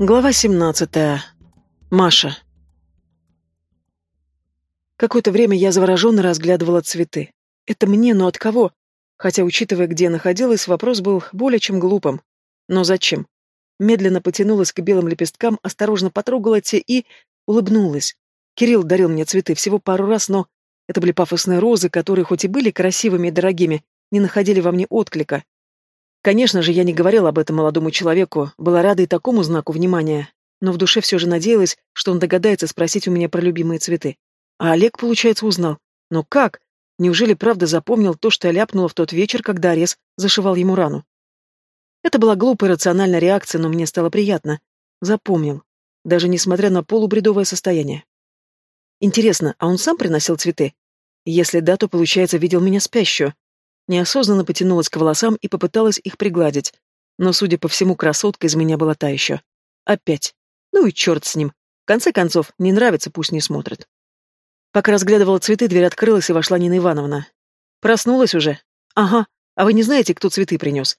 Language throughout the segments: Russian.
Глава 17. Маша. Какое-то время я завороженно разглядывала цветы. Это мне, но от кого? Хотя, учитывая, где находилась, вопрос был более чем глупым. Но зачем? Медленно потянулась к белым лепесткам, осторожно потрогала те и... улыбнулась. Кирилл дарил мне цветы всего пару раз, но... Это были пафосные розы, которые хоть и были красивыми и дорогими, не находили во мне отклика. Конечно же, я не говорила об этом молодому человеку, была рада и такому знаку внимания, но в душе все же надеялась, что он догадается спросить у меня про любимые цветы. А Олег, получается, узнал. Но как? Неужели правда запомнил то, что я ляпнула в тот вечер, когда Арес зашивал ему рану? Это была глупая рациональная реакция, но мне стало приятно. Запомнил. Даже несмотря на полубредовое состояние. Интересно, а он сам приносил цветы? Если да, то, получается, видел меня спящую, Неосознанно потянулась к волосам и попыталась их пригладить. Но, судя по всему, красотка из меня была та еще. Опять. Ну и черт с ним. В конце концов, не нравится, пусть не смотрит. Пока разглядывала цветы, дверь открылась, и вошла Нина Ивановна. «Проснулась уже?» «Ага. А вы не знаете, кто цветы принес?»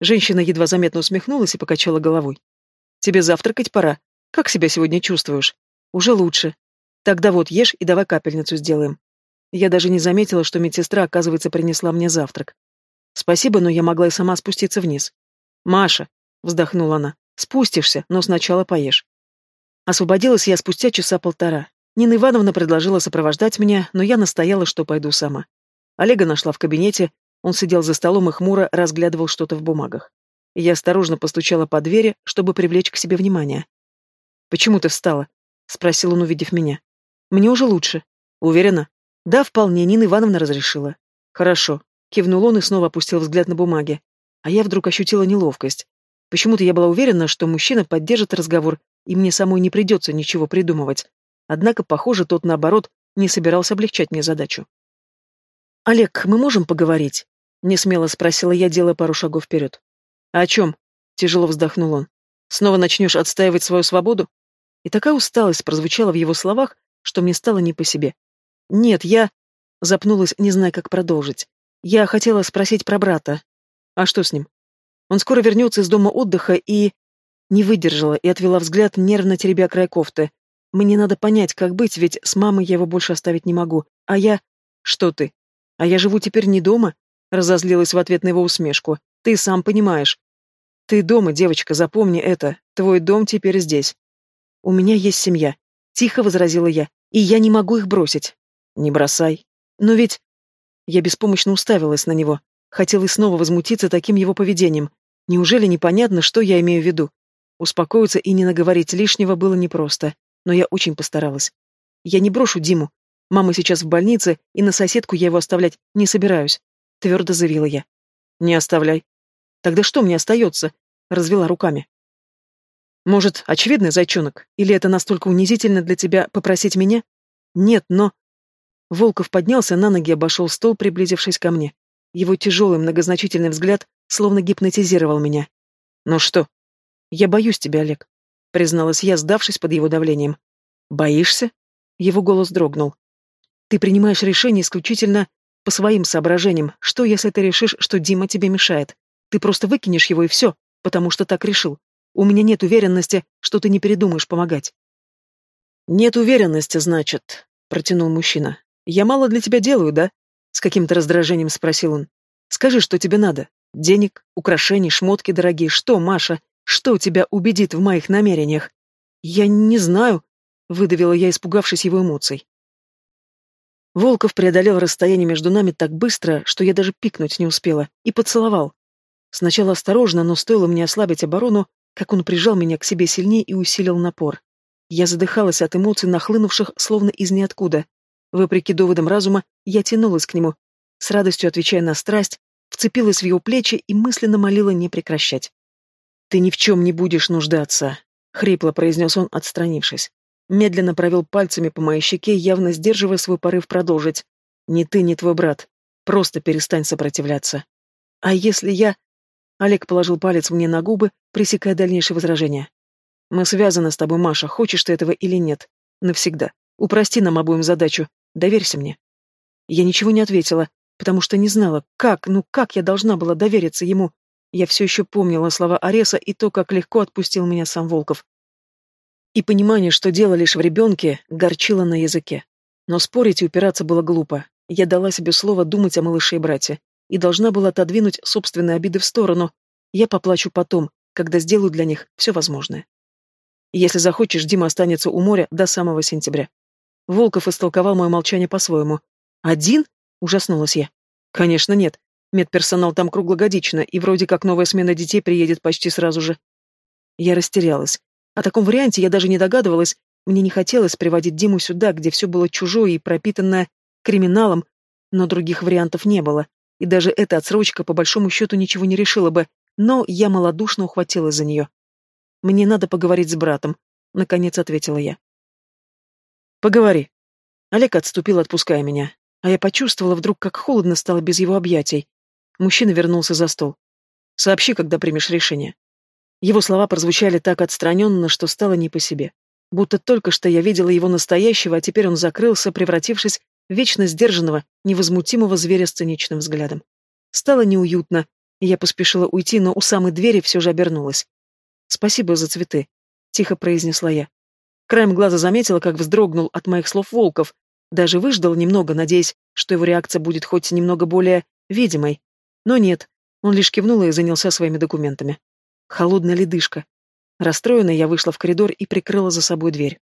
Женщина едва заметно усмехнулась и покачала головой. «Тебе завтракать пора. Как себя сегодня чувствуешь?» «Уже лучше. Тогда вот ешь и давай капельницу сделаем. Я даже не заметила, что медсестра, оказывается, принесла мне завтрак. Спасибо, но я могла и сама спуститься вниз. «Маша», — вздохнула она, — «спустишься, но сначала поешь». Освободилась я спустя часа полтора. Нина Ивановна предложила сопровождать меня, но я настояла, что пойду сама. Олега нашла в кабинете, он сидел за столом и хмуро разглядывал что-то в бумагах. Я осторожно постучала по двери, чтобы привлечь к себе внимание. «Почему ты встала?» — спросил он, увидев меня. «Мне уже лучше. Уверена?» Да, вполне, Нина Ивановна разрешила. Хорошо. Кивнул он и снова опустил взгляд на бумаги. А я вдруг ощутила неловкость. Почему-то я была уверена, что мужчина поддержит разговор, и мне самой не придется ничего придумывать. Однако, похоже, тот, наоборот, не собирался облегчать мне задачу. «Олег, мы можем поговорить?» — несмело спросила я, делая пару шагов вперед. «А «О чем?» — тяжело вздохнул он. «Снова начнешь отстаивать свою свободу?» И такая усталость прозвучала в его словах, что мне стало не по себе. «Нет, я...» Запнулась, не зная, как продолжить. «Я хотела спросить про брата. А что с ним? Он скоро вернется из дома отдыха и...» Не выдержала и отвела взгляд, нервно теребя край кофты. «Мне надо понять, как быть, ведь с мамой я его больше оставить не могу. А я...» «Что ты? А я живу теперь не дома?» Разозлилась в ответ на его усмешку. «Ты сам понимаешь. Ты дома, девочка, запомни это. Твой дом теперь здесь. У меня есть семья. Тихо возразила я. И я не могу их бросить. Не бросай. Но ведь... Я беспомощно уставилась на него. Хотела снова возмутиться таким его поведением. Неужели непонятно, что я имею в виду? Успокоиться и не наговорить лишнего было непросто, но я очень постаралась. Я не брошу Диму. Мама сейчас в больнице, и на соседку я его оставлять не собираюсь, твердо заявила я. Не оставляй. Тогда что мне остается? Развела руками. Может, очевидный зайчонок? Или это настолько унизительно для тебя попросить меня? Нет, но... Волков поднялся на ноги и обошел стол, приблизившись ко мне. Его тяжелый многозначительный взгляд словно гипнотизировал меня. «Ну что?» «Я боюсь тебя, Олег», — призналась я, сдавшись под его давлением. «Боишься?» Его голос дрогнул. «Ты принимаешь решение исключительно по своим соображениям. Что, если ты решишь, что Дима тебе мешает? Ты просто выкинешь его и все, потому что так решил. У меня нет уверенности, что ты не передумаешь помогать». «Нет уверенности, значит», — протянул мужчина. «Я мало для тебя делаю, да?» С каким-то раздражением спросил он. «Скажи, что тебе надо. Денег, украшений, шмотки дорогие. Что, Маша? Что тебя убедит в моих намерениях?» «Я не знаю», — выдавила я, испугавшись его эмоций. Волков преодолел расстояние между нами так быстро, что я даже пикнуть не успела, и поцеловал. Сначала осторожно, но стоило мне ослабить оборону, как он прижал меня к себе сильнее и усилил напор. Я задыхалась от эмоций, нахлынувших словно из ниоткуда. Вопреки доводам разума, я тянулась к нему, с радостью отвечая на страсть, вцепилась в его плечи и мысленно молила не прекращать. «Ты ни в чем не будешь нуждаться», — хрипло произнес он, отстранившись. Медленно провел пальцами по моей щеке, явно сдерживая свой порыв продолжить. «Ни ты, ни твой брат. Просто перестань сопротивляться». «А если я...» Олег положил палец мне на губы, пресекая дальнейшие возражения. «Мы связаны с тобой, Маша, хочешь ты этого или нет. Навсегда. Упрости нам обоим задачу, Доверься мне. Я ничего не ответила, потому что не знала, как, ну как я должна была довериться ему. Я все еще помнила слова Ареса и то, как легко отпустил меня сам Волков. И понимание, что дело лишь в ребенке, горчило на языке. Но спорить и упираться было глупо. Я дала себе слово думать о малыше и брате. И должна была отодвинуть собственные обиды в сторону. Я поплачу потом, когда сделаю для них все возможное. Если захочешь, Дима останется у моря до самого сентября. Волков истолковал мое молчание по-своему. «Один?» — ужаснулась я. «Конечно нет. Медперсонал там круглогодично, и вроде как новая смена детей приедет почти сразу же». Я растерялась. О таком варианте я даже не догадывалась. Мне не хотелось приводить Диму сюда, где все было чужое и пропитанное криминалом, но других вариантов не было. И даже эта отсрочка по большому счету ничего не решила бы, но я малодушно ухватилась за нее. «Мне надо поговорить с братом», — наконец ответила я. «Поговори». Олег отступил, отпуская меня, а я почувствовала вдруг, как холодно стало без его объятий. Мужчина вернулся за стол. «Сообщи, когда примешь решение». Его слова прозвучали так отстраненно, что стало не по себе. Будто только что я видела его настоящего, а теперь он закрылся, превратившись в вечно сдержанного, невозмутимого зверя с циничным взглядом. Стало неуютно, и я поспешила уйти, но у самой двери все же обернулась. «Спасибо за цветы», — тихо произнесла я. Краем глаза заметила, как вздрогнул от моих слов Волков, даже выждал немного, надеясь, что его реакция будет хоть немного более видимой. Но нет, он лишь кивнул и занялся своими документами. Холодная ледышка. Расстроенная, я вышла в коридор и прикрыла за собой дверь.